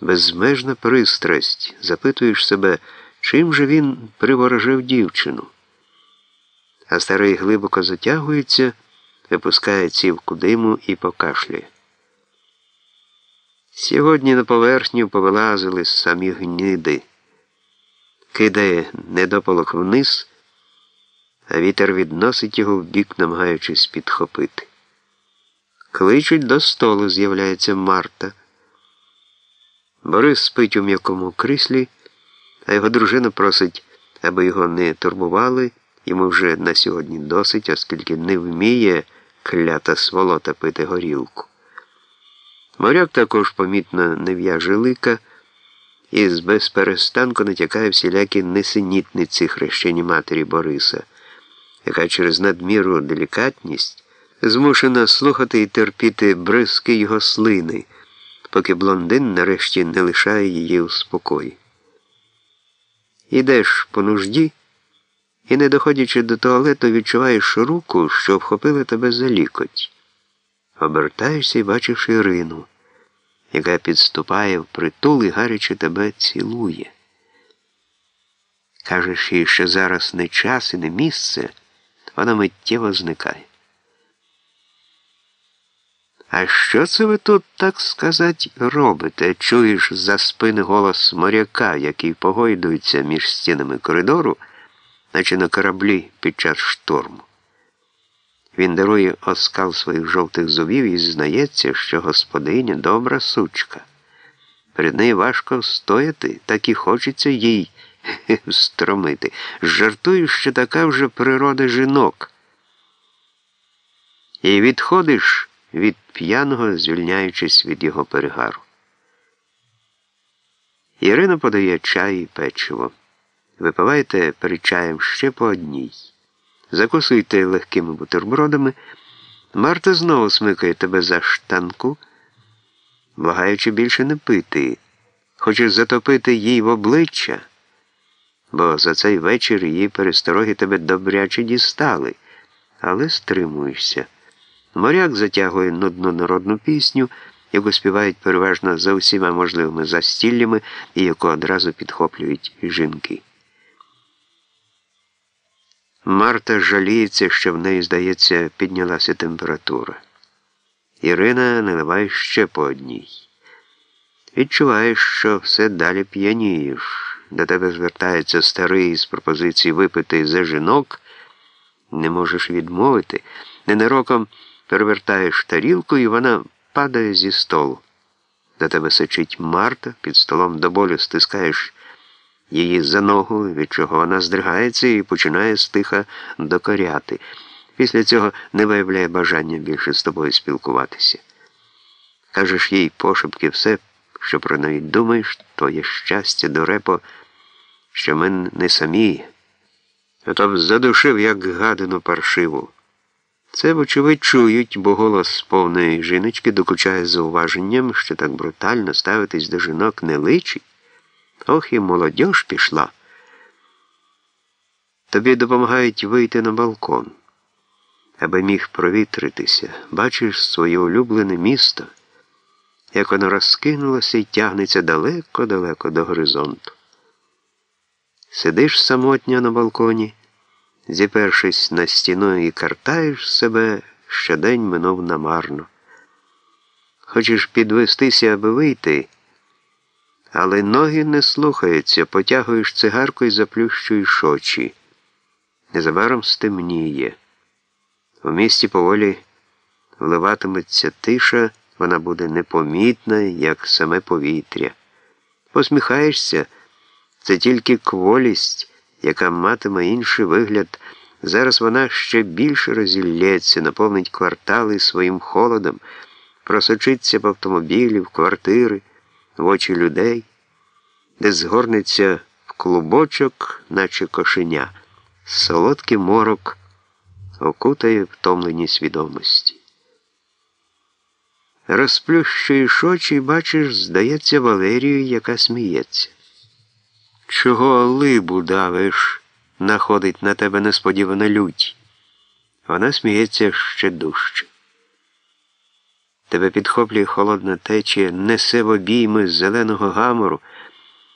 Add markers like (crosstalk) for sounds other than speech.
безмежна пристрасть, запитуєш себе, чим же він приворожив дівчину. А старий глибоко затягується, випускає цівку диму і покашлює. Сьогодні на поверхню повилазили самі гніди, кидає недополок вниз, а вітер відносить його в бік, намагаючись підхопити. Кличуть до столу, з'являється Марта. Борис спить у м'якому кріслі, а його дружина просить, аби його не турбували, йому вже на сьогодні досить, оскільки не вміє клята сволота пити горілку. Моряк також помітно не в'яже лика і з безперестанку натякає всілякі несенітниці хрещені матері Бориса, яка через надміру делікатність змушена слухати і терпіти бризки його слини, поки блондин нарешті не лишає її у спокої. Ідеш по нужді і, не доходячи до туалету, відчуваєш руку, що вхопила тебе за лікоть. Обертаєшся і бачиш Ірину, яка підступає в притул і гаряче тебе цілує. Кажеш їй, що зараз не час і не місце, вона миттєво зникає. А що це ви тут, так сказать, робите? Чуєш за спини голос моряка, який погойдується між стінами коридору, наче на кораблі під час шторму. Він дарує оскал своїх жовтих зубів і знається, що господиня добра сучка. Перед нею важко стояти, так і хочеться їй (laughs) стромити. Жартую, що така вже природа жінок. І відходиш від п'яного, звільняючись від його перегару. Ірина подає чай і печиво. Випивайте перед чаєм ще по одній. Закусуйте легкими бутербродами. Марта знову смикає тебе за штанку, благаючи більше не пити. Хочеш затопити їй в обличчя, бо за цей вечір її перестороги тебе добряче дістали, але стримуєшся. Моряк затягує нудну народну пісню, яку співають переважно за усіма можливими застіллями і яку одразу підхоплюють жінки. Марта жаліється, що в неї, здається, піднялася температура. Ірина наливає ще по одній. Відчуваєш, що все далі п'янієш. До тебе звертається старий з пропозиції випити за жінок, не можеш відмовити, ненароком перевертаєш тарілку, і вона падає зі столу. До тебе сичить Марта, під столом до болю стискаєш її за ногу, від чого вона здригається і починає стиха докоряти. Після цього не виявляє бажання більше з тобою спілкуватися. Кажеш їй пошепки все, що про неї думаєш, твоє щастя, дурепо, що ми не самі, а то б задушив, як гадину паршиву. Це, вочевидь, чують, бо голос повної жіночки докучає зауваженням, що так брутально ставитись до жінок не личить. Ох і молодь пішла. Тобі допомагають вийти на балкон, аби міг провітритися. Бачиш своє улюблене місто, як воно розкинулося і тягнеться далеко-далеко до горизонту. Сидиш самотньо на балконі зіпершись на стіну і картаєш себе, що день минув намарно. Хочеш підвестися, аби вийти, але ноги не слухаються, потягуєш цигарку і заплющуєш очі. Незабаром стемніє. У місті поволі вливатиметься тиша, вона буде непомітна, як саме повітря. Посміхаєшся, це тільки кволість яка матиме інший вигляд, зараз вона ще більше розілється, наповнить квартали своїм холодом, просочиться в автомобілі, в квартири, в очі людей, де згорнеться в клубочок, наче кошеня, солодкий морок окутає втомлені свідомості. Розплющуєш очі бачиш, здається, Валерію, яка сміється. Чого либу давиш, находить на тебе несподівана лють. Вона сміється ще дужче. Тебе підхоплює холодна течія, несе в обійми зеленого гамору.